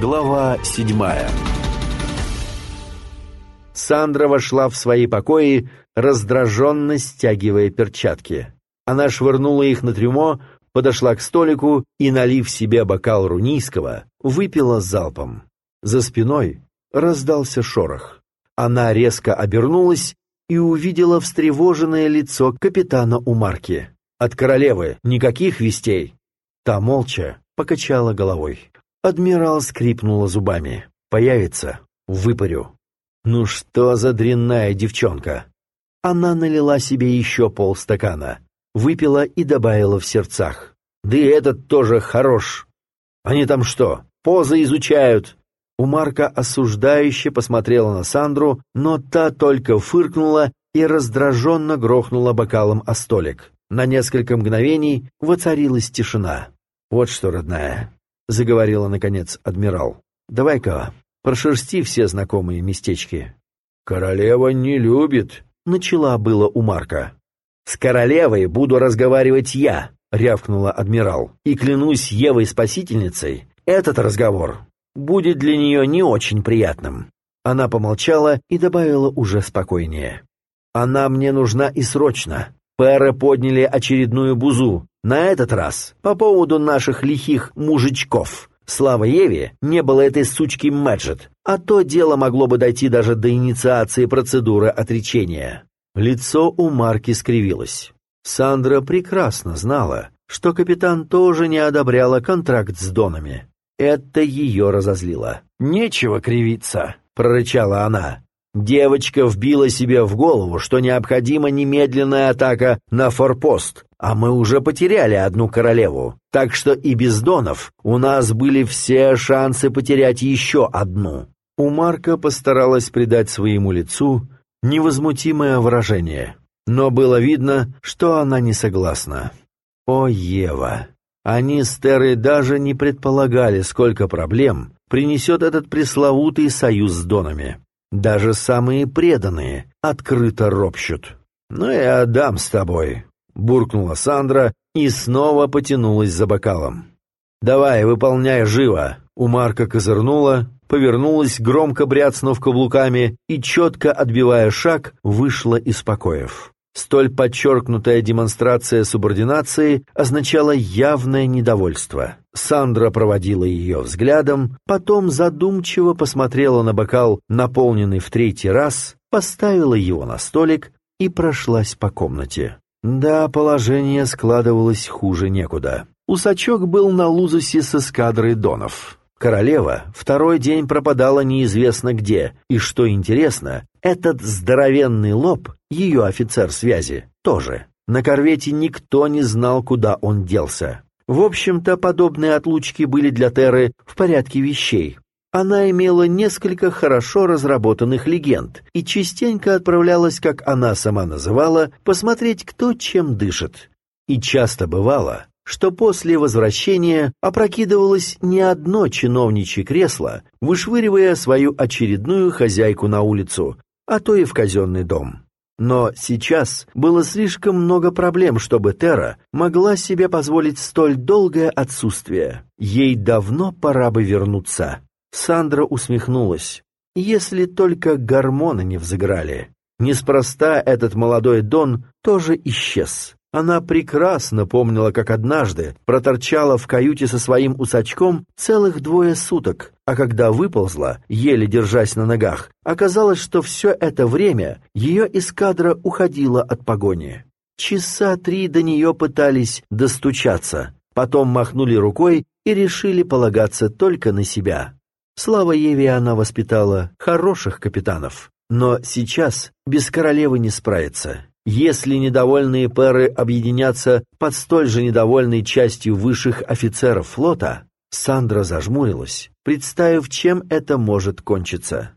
Глава седьмая Сандра вошла в свои покои, раздраженно стягивая перчатки. Она швырнула их на трюмо, подошла к столику и, налив себе бокал рунийского, выпила залпом. За спиной раздался шорох. Она резко обернулась и увидела встревоженное лицо капитана Умарки. «От королевы никаких вестей!» Та молча покачала головой. Адмирал скрипнула зубами. «Появится? Выпарю». «Ну что за дрянная девчонка?» Она налила себе еще полстакана, выпила и добавила в сердцах. «Да и этот тоже хорош. Они там что, позы изучают?» У Марка осуждающе посмотрела на Сандру, но та только фыркнула и раздраженно грохнула бокалом о столик. На несколько мгновений воцарилась тишина. «Вот что, родная», — заговорила, наконец, адмирал, — «давай-ка прошерсти все знакомые местечки». «Королева не любит», — начала было у Марка. «С королевой буду разговаривать я», — рявкнула адмирал. «И клянусь Евой-спасительницей, этот разговор будет для нее не очень приятным». Она помолчала и добавила уже спокойнее. «Она мне нужна и срочно. Пэры подняли очередную бузу. На этот раз по поводу наших лихих мужичков. Слава Еве, не было этой сучки Мэджет, а то дело могло бы дойти даже до инициации процедуры отречения». Лицо у Марки скривилось. Сандра прекрасно знала, что капитан тоже не одобряла контракт с Донами. Это ее разозлило. «Нечего кривиться», — прорычала она. Девочка вбила себе в голову, что необходима немедленная атака на форпост, а мы уже потеряли одну королеву, так что и без донов у нас были все шансы потерять еще одну. У Марка постаралась придать своему лицу невозмутимое выражение, но было видно, что она не согласна. О, Ева! Они с Терой даже не предполагали, сколько проблем принесет этот пресловутый союз с Донами. Даже самые преданные открыто ропщут. «Ну я дам с тобой», — буркнула Сандра и снова потянулась за бокалом. «Давай, выполняй живо!» У Марка козырнула, повернулась, громко бряцнув каблуками и, четко отбивая шаг, вышла из покоев. Столь подчеркнутая демонстрация субординации означала явное недовольство. Сандра проводила ее взглядом, потом задумчиво посмотрела на бокал, наполненный в третий раз, поставила его на столик и прошлась по комнате. Да, положение складывалось хуже некуда. Усачок был на лузусе с эскадрой донов. Королева второй день пропадала неизвестно где, и, что интересно, этот здоровенный лоб, ее офицер связи, тоже. На корвете никто не знал, куда он делся. В общем-то, подобные отлучки были для Терры в порядке вещей. Она имела несколько хорошо разработанных легенд и частенько отправлялась, как она сама называла, посмотреть, кто чем дышит. И часто бывало, что после возвращения опрокидывалось не одно чиновничье кресло, вышвыривая свою очередную хозяйку на улицу, а то и в казенный дом. Но сейчас было слишком много проблем, чтобы Тера могла себе позволить столь долгое отсутствие. Ей давно пора бы вернуться. Сандра усмехнулась. Если только гормоны не взыграли. Неспроста этот молодой Дон тоже исчез. Она прекрасно помнила, как однажды проторчала в каюте со своим усачком целых двое суток, а когда выползла, еле держась на ногах, оказалось, что все это время ее эскадра уходила от погони. Часа три до нее пытались достучаться, потом махнули рукой и решили полагаться только на себя. Слава Еве она воспитала хороших капитанов, но сейчас без королевы не справится. Если недовольные пэры объединятся под столь же недовольной частью высших офицеров флота, Сандра зажмурилась, представив, чем это может кончиться.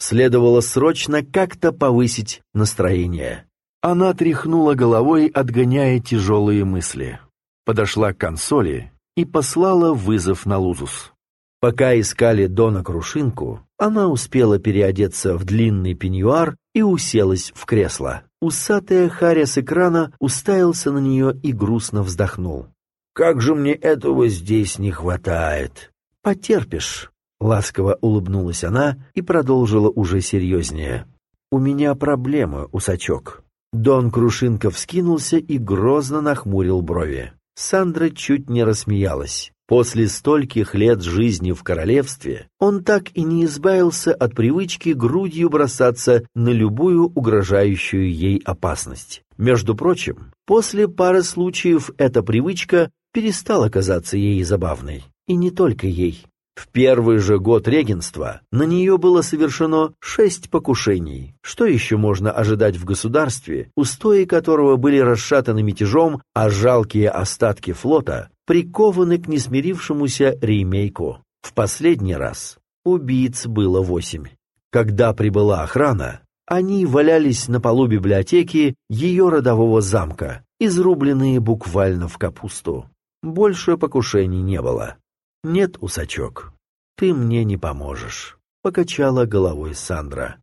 Следовало срочно как-то повысить настроение. Она тряхнула головой, отгоняя тяжелые мысли. Подошла к консоли и послала вызов на Лузус. Пока искали Дона Крушинку, она успела переодеться в длинный пеньюар и уселась в кресло. Усатая Харя с экрана уставился на нее и грустно вздохнул. «Как же мне этого здесь не хватает!» «Потерпишь!» Ласково улыбнулась она и продолжила уже серьезнее. «У меня проблемы, усачок». Дон Крушинков вскинулся и грозно нахмурил брови. Сандра чуть не рассмеялась. После стольких лет жизни в королевстве он так и не избавился от привычки грудью бросаться на любую угрожающую ей опасность. Между прочим, после пары случаев эта привычка перестала казаться ей забавной. И не только ей. В первый же год регенства на нее было совершено шесть покушений. Что еще можно ожидать в государстве, устои которого были расшатаны мятежом, а жалкие остатки флота прикованы к несмирившемуся ремейку? В последний раз убийц было восемь. Когда прибыла охрана, они валялись на полу библиотеки ее родового замка, изрубленные буквально в капусту. Больше покушений не было. «Нет, усачок, ты мне не поможешь», — покачала головой Сандра.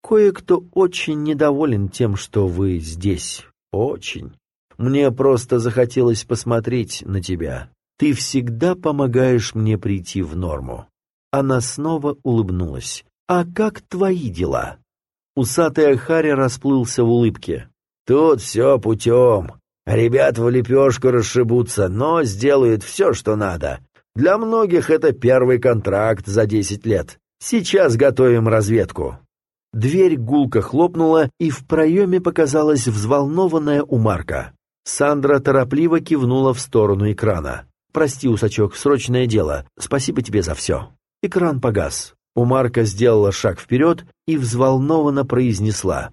«Кое-кто очень недоволен тем, что вы здесь. Очень. Мне просто захотелось посмотреть на тебя. Ты всегда помогаешь мне прийти в норму». Она снова улыбнулась. «А как твои дела?» Усатый Ахаря расплылся в улыбке. «Тут все путем. Ребят в лепешку расшибутся, но сделают все, что надо. Для многих это первый контракт за десять лет. Сейчас готовим разведку». Дверь гулко хлопнула, и в проеме показалась взволнованная Умарка. Сандра торопливо кивнула в сторону экрана. «Прости, Усачок, срочное дело. Спасибо тебе за все». Экран погас. Умарка сделала шаг вперед и взволнованно произнесла.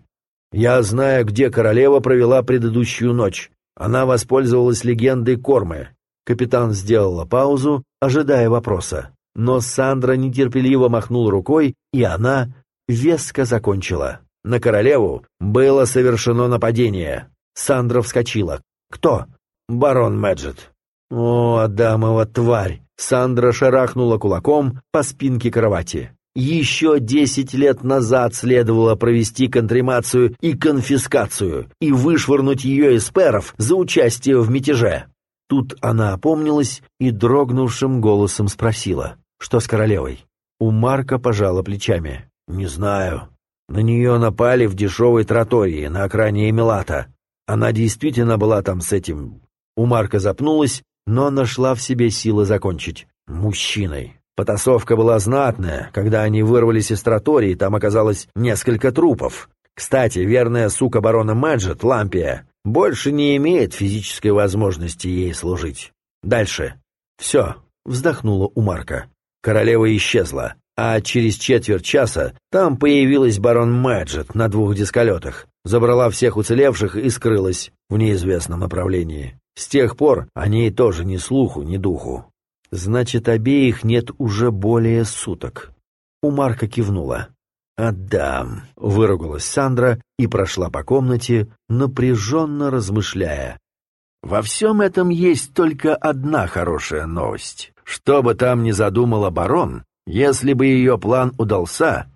«Я знаю, где королева провела предыдущую ночь. Она воспользовалась легендой Кормы. Капитан сделала паузу, ожидая вопроса. Но Сандра нетерпеливо махнул рукой, и она веско закончила. На королеву было совершено нападение. Сандра вскочила. «Кто?» «Барон Мэджет». «О, Адамова тварь!» Сандра шарахнула кулаком по спинке кровати. Еще десять лет назад следовало провести контримацию и конфискацию и вышвырнуть ее из перов за участие в мятеже. Тут она опомнилась и дрогнувшим голосом спросила, что с королевой. У Марка пожала плечами. «Не знаю. На нее напали в дешевой тротории на окраине Эмилата. Она действительно была там с этим...» У Марка запнулась, но нашла в себе силы закончить. «Мужчиной». Потасовка была знатная. Когда они вырвались из тротории, там оказалось несколько трупов. Кстати, верная сука барона Мэджет, Лампия, больше не имеет физической возможности ей служить. Дальше. Все, вздохнула у Марка. Королева исчезла, а через четверть часа там появилась барон Мэджет на двух дисколетах, забрала всех уцелевших и скрылась в неизвестном направлении. С тех пор о ней тоже ни слуху, ни духу. Значит, обеих нет уже более суток. У Марка кивнула. «Отдам», — выругалась Сандра и прошла по комнате, напряженно размышляя. «Во всем этом есть только одна хорошая новость. Что бы там ни задумала барон, если бы ее план удался,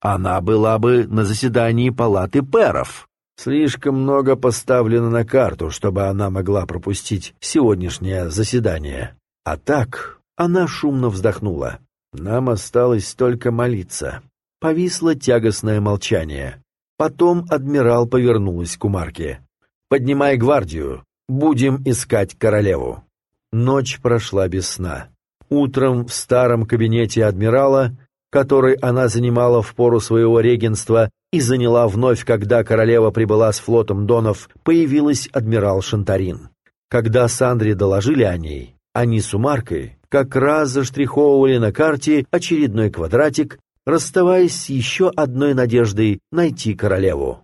она была бы на заседании палаты пэров. Слишком много поставлено на карту, чтобы она могла пропустить сегодняшнее заседание. А так она шумно вздохнула. Нам осталось только молиться. Повисло тягостное молчание. Потом адмирал повернулась к Умарке. «Поднимай гвардию. Будем искать королеву». Ночь прошла без сна. Утром в старом кабинете адмирала, который она занимала в пору своего регенства и заняла вновь, когда королева прибыла с флотом Донов, появилась адмирал Шантарин. Когда Сандре доложили о ней, они с Умаркой как раз заштриховывали на карте очередной квадратик, расставаясь с еще одной надеждой найти королеву.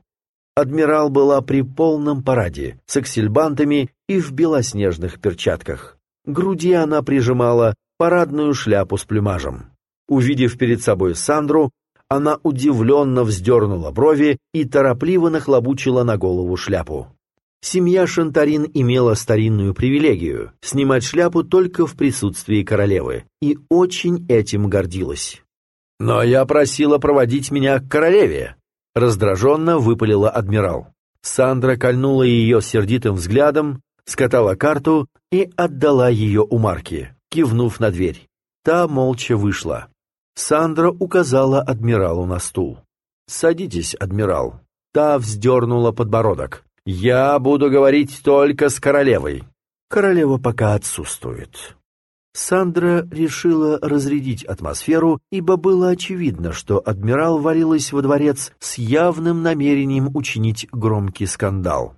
Адмирал была при полном параде, с аксельбантами и в белоснежных перчатках. Груди она прижимала парадную шляпу с плюмажем. Увидев перед собой Сандру, она удивленно вздернула брови и торопливо нахлобучила на голову шляпу. Семья Шантарин имела старинную привилегию снимать шляпу только в присутствии королевы и очень этим гордилась. «Но я просила проводить меня к королеве», — раздраженно выпалила адмирал. Сандра кольнула ее сердитым взглядом, скатала карту и отдала ее у Марки, кивнув на дверь. Та молча вышла. Сандра указала адмиралу на стул. «Садитесь, адмирал». Та вздернула подбородок. «Я буду говорить только с королевой». «Королева пока отсутствует». Сандра решила разрядить атмосферу, ибо было очевидно, что адмирал валилась во дворец с явным намерением учинить громкий скандал.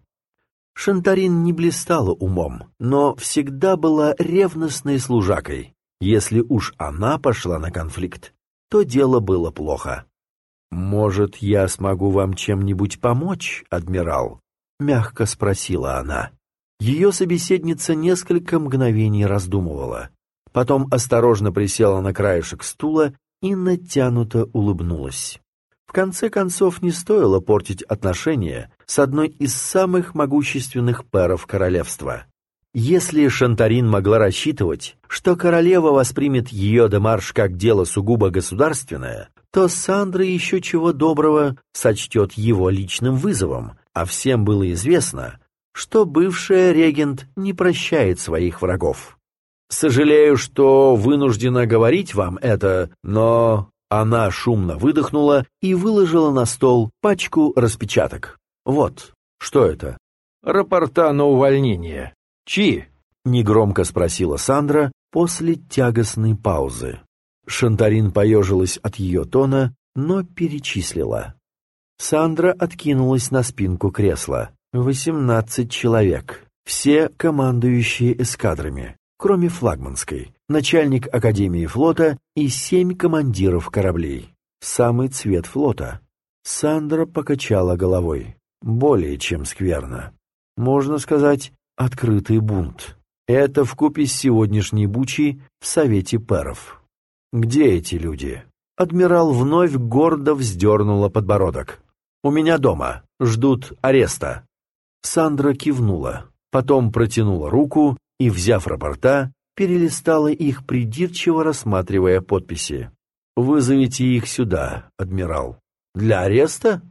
Шантарин не блистала умом, но всегда была ревностной служакой. Если уж она пошла на конфликт, то дело было плохо. «Может, я смогу вам чем-нибудь помочь, адмирал?» — мягко спросила она. Ее собеседница несколько мгновений раздумывала. Потом осторожно присела на краешек стула и натянуто улыбнулась. В конце концов, не стоило портить отношения с одной из самых могущественных пэров королевства. Если Шантарин могла рассчитывать, что королева воспримет ее демарш как дело сугубо государственное, то Сандра еще чего доброго сочтет его личным вызовом, а всем было известно, что бывшая регент не прощает своих врагов. «Сожалею, что вынуждена говорить вам это, но она шумно выдохнула и выложила на стол пачку распечаток. «Вот, что это?» «Рапорта на увольнение. Чьи?» — негромко спросила Сандра после тягостной паузы. Шантарин поежилась от ее тона, но перечислила. Сандра откинулась на спинку кресла. «Восемнадцать человек, все командующие эскадрами кроме флагманской, начальник Академии флота и семь командиров кораблей. Самый цвет флота. Сандра покачала головой. Более чем скверно. Можно сказать, открытый бунт. Это вкупе с сегодняшней бучей в Совете Перов. Где эти люди? Адмирал вновь гордо вздернула подбородок. «У меня дома. Ждут ареста». Сандра кивнула, потом протянула руку и, взяв рапорта, перелистала их, придирчиво рассматривая подписи. «Вызовите их сюда, адмирал». «Для ареста?»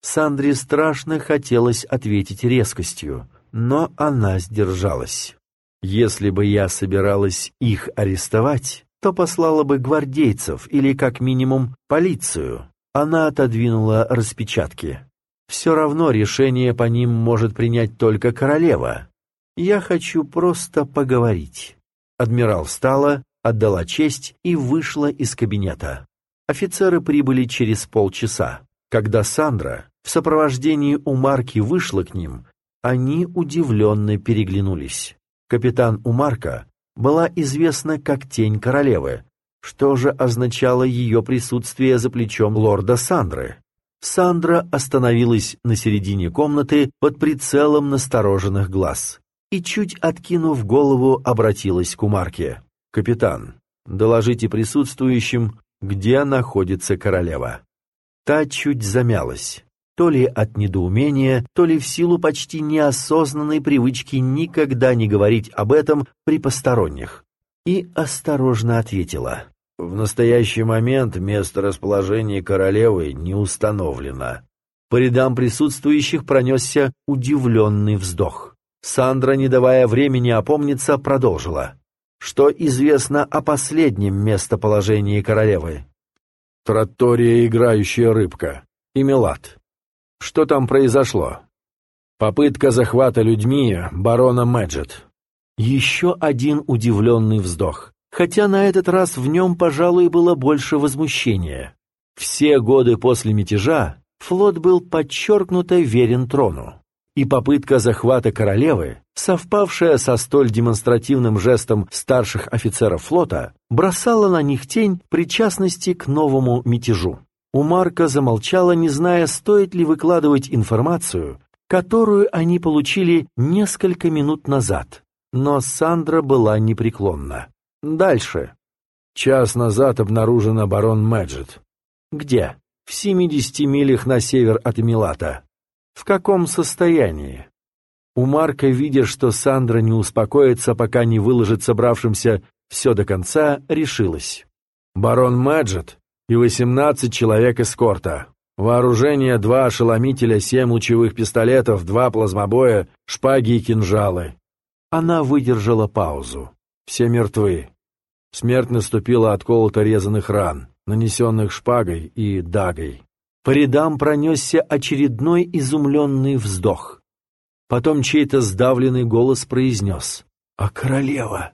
Сандре страшно хотелось ответить резкостью, но она сдержалась. «Если бы я собиралась их арестовать, то послала бы гвардейцев или, как минимум, полицию». Она отодвинула распечатки. «Все равно решение по ним может принять только королева, «Я хочу просто поговорить». Адмирал встала, отдала честь и вышла из кабинета. Офицеры прибыли через полчаса. Когда Сандра в сопровождении Умарки вышла к ним, они удивленно переглянулись. Капитан Умарка была известна как тень королевы, что же означало ее присутствие за плечом лорда Сандры. Сандра остановилась на середине комнаты под прицелом настороженных глаз и, чуть откинув голову, обратилась к Умарке. «Капитан, доложите присутствующим, где находится королева». Та чуть замялась, то ли от недоумения, то ли в силу почти неосознанной привычки никогда не говорить об этом при посторонних, и осторожно ответила. «В настоящий момент место расположения королевы не установлено». По рядам присутствующих пронесся удивленный вздох. Сандра, не давая времени опомниться, продолжила. Что известно о последнем местоположении королевы? Тротория играющая рыбка. И Милат. Что там произошло? Попытка захвата людьми барона Мэджет. Еще один удивленный вздох, хотя на этот раз в нем, пожалуй, было больше возмущения. Все годы после мятежа флот был подчеркнуто верен трону и попытка захвата королевы, совпавшая со столь демонстративным жестом старших офицеров флота, бросала на них тень причастности к новому мятежу. У Марка замолчала, не зная, стоит ли выкладывать информацию, которую они получили несколько минут назад. Но Сандра была непреклонна. Дальше. Час назад обнаружен барон Мэджет. Где? В 70 милях на север от Эмилата. В каком состоянии? У Марка, видя, что Сандра не успокоится, пока не выложит собравшимся все до конца, решилась. Барон Мэджет и восемнадцать человек эскорта. Вооружение два ошеломителя, семь лучевых пистолетов, два плазмобоя, шпаги и кинжалы. Она выдержала паузу. Все мертвы. Смерть наступила от колото резаных ран. нанесенных шпагой и дагой. По рядам пронесся очередной изумленный вздох. Потом чей-то сдавленный голос произнес «А королева?»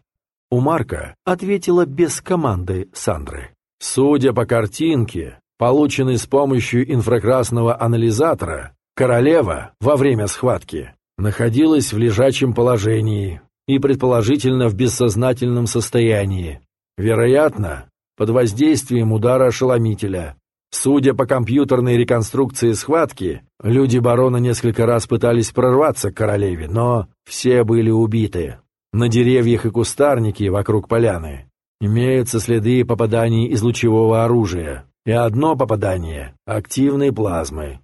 У Марка ответила без команды Сандры. Судя по картинке, полученной с помощью инфракрасного анализатора, королева во время схватки находилась в лежачем положении и предположительно в бессознательном состоянии. Вероятно, под воздействием удара ошеломителя. Судя по компьютерной реконструкции схватки, люди барона несколько раз пытались прорваться к королеве, но все были убиты. На деревьях и кустарнике вокруг поляны имеются следы попаданий из лучевого оружия, и одно попадание — активной плазмы.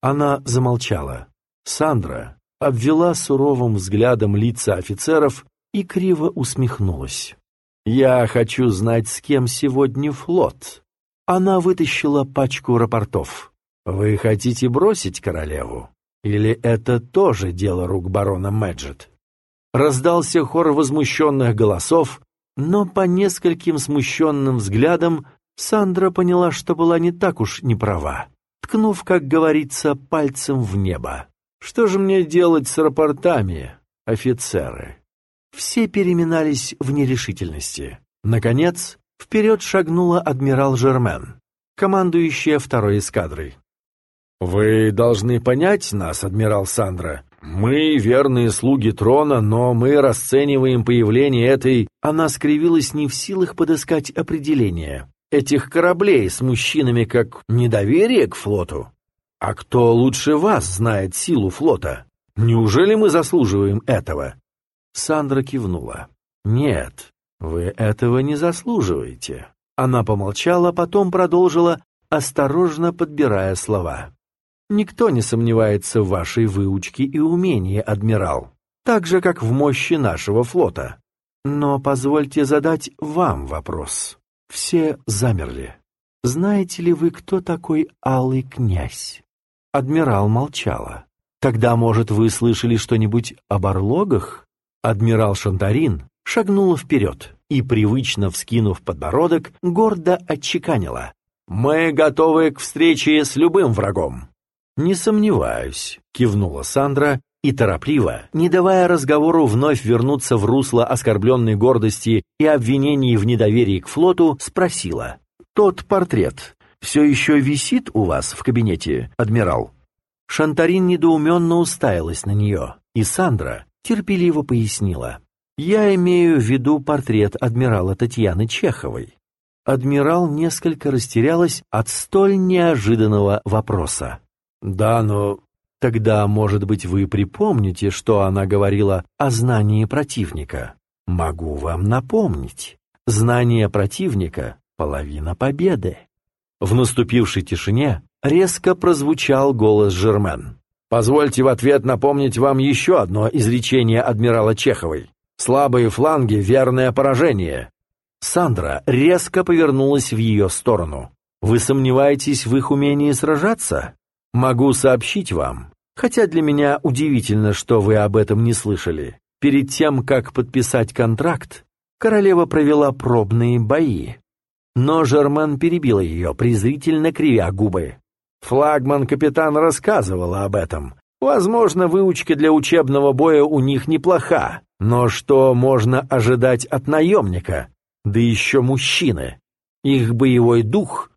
Она замолчала. Сандра обвела суровым взглядом лица офицеров и криво усмехнулась. «Я хочу знать, с кем сегодня флот». Она вытащила пачку рапортов. «Вы хотите бросить королеву? Или это тоже дело рук барона Мэджет?» Раздался хор возмущенных голосов, но по нескольким смущенным взглядам Сандра поняла, что была не так уж не права, ткнув, как говорится, пальцем в небо. «Что же мне делать с рапортами, офицеры?» Все переминались в нерешительности. Наконец, вперед шагнула адмирал Жермен, командующая второй эскадрой. «Вы должны понять нас, адмирал Сандра. Мы верные слуги трона, но мы расцениваем появление этой... Она скривилась не в силах подыскать определение. Этих кораблей с мужчинами как недоверие к флоту. А кто лучше вас знает силу флота? Неужели мы заслуживаем этого? Сандра кивнула. Нет, вы этого не заслуживаете. Она помолчала, потом продолжила, осторожно подбирая слова. Никто не сомневается в вашей выучке и умении, адмирал, так же, как в мощи нашего флота. Но позвольте задать вам вопрос. Все замерли. Знаете ли вы, кто такой Алый князь? Адмирал молчала. Тогда, может, вы слышали что-нибудь об орлогах? Адмирал Шантарин шагнула вперед и, привычно вскинув подбородок, гордо отчеканила. «Мы готовы к встрече с любым врагом. «Не сомневаюсь», — кивнула Сандра и торопливо, не давая разговору вновь вернуться в русло оскорбленной гордости и обвинений в недоверии к флоту, спросила. «Тот портрет все еще висит у вас в кабинете, адмирал?» Шантарин недоуменно уставилась на нее, и Сандра терпеливо пояснила. «Я имею в виду портрет адмирала Татьяны Чеховой». Адмирал несколько растерялась от столь неожиданного вопроса. «Да, но тогда, может быть, вы припомните, что она говорила о знании противника. Могу вам напомнить. Знание противника — половина победы». В наступившей тишине резко прозвучал голос Жермен. «Позвольте в ответ напомнить вам еще одно изречение адмирала Чеховой. Слабые фланги — верное поражение». Сандра резко повернулась в ее сторону. «Вы сомневаетесь в их умении сражаться? Могу сообщить вам, хотя для меня удивительно, что вы об этом не слышали. Перед тем, как подписать контракт, королева провела пробные бои. Но Жерман перебил ее, презрительно кривя губы. Флагман-капитан рассказывала об этом. Возможно, выучка для учебного боя у них неплоха, но что можно ожидать от наемника? Да еще мужчины. Их боевой дух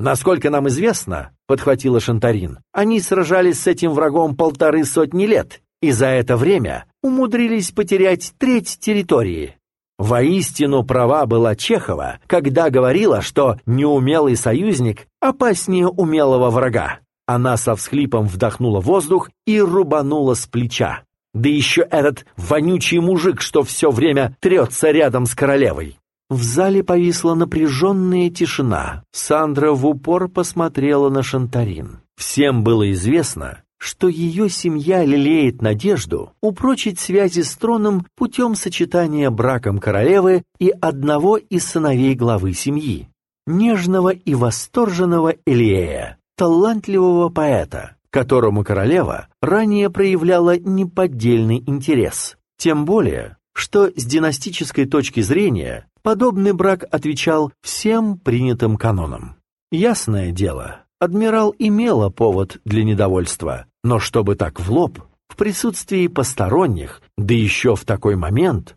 Насколько нам известно, подхватила Шантарин, они сражались с этим врагом полторы сотни лет, и за это время умудрились потерять треть территории. Воистину права была Чехова, когда говорила, что неумелый союзник опаснее умелого врага. Она со всхлипом вдохнула воздух и рубанула с плеча. Да еще этот вонючий мужик, что все время трется рядом с королевой. В зале повисла напряженная тишина. Сандра в упор посмотрела на Шантарин. Всем было известно, что ее семья лелеет надежду упрочить связи с троном путем сочетания браком королевы и одного из сыновей главы семьи, нежного и восторженного Элиея, талантливого поэта, которому королева ранее проявляла неподдельный интерес. Тем более, что с династической точки зрения Подобный брак отвечал всем принятым канонам. Ясное дело, адмирал имела повод для недовольства, но чтобы так в лоб, в присутствии посторонних, да еще в такой момент...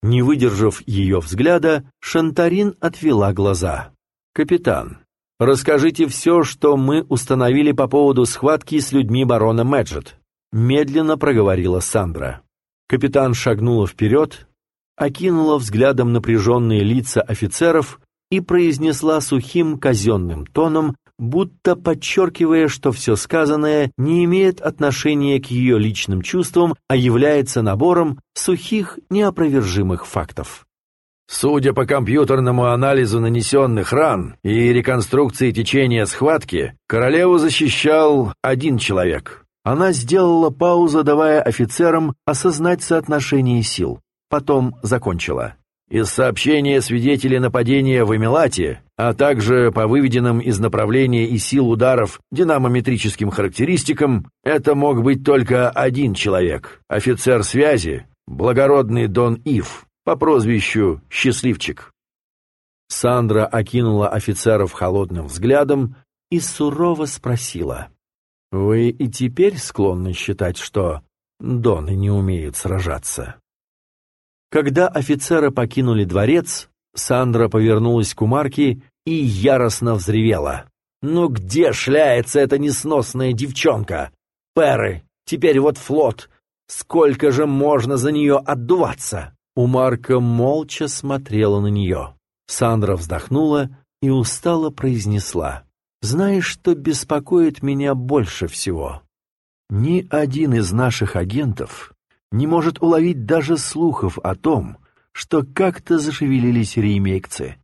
Не выдержав ее взгляда, Шантарин отвела глаза. «Капитан, расскажите все, что мы установили по поводу схватки с людьми барона Мэджет», медленно проговорила Сандра. Капитан шагнула вперед, окинула взглядом напряженные лица офицеров и произнесла сухим казенным тоном, будто подчеркивая, что все сказанное не имеет отношения к ее личным чувствам, а является набором сухих, неопровержимых фактов. Судя по компьютерному анализу нанесенных ран и реконструкции течения схватки, королеву защищал один человек. Она сделала паузу, давая офицерам осознать соотношение сил. Потом закончила. Из сообщения свидетелей нападения в Эмилате, а также по выведенным из направления и сил ударов динамометрическим характеристикам, это мог быть только один человек, офицер связи, благородный Дон Ив, по прозвищу «Счастливчик». Сандра окинула офицеров холодным взглядом и сурово спросила. «Вы и теперь склонны считать, что Доны не умеют сражаться?» Когда офицеры покинули дворец, Сандра повернулась к Умарке и яростно взревела. «Ну где шляется эта несносная девчонка? Перы, теперь вот флот. Сколько же можно за нее отдуваться?» Умарка молча смотрела на нее. Сандра вздохнула и устало произнесла. «Знаешь, что беспокоит меня больше всего? Ни один из наших агентов не может уловить даже слухов о том, что как-то зашевелились ремейкцы.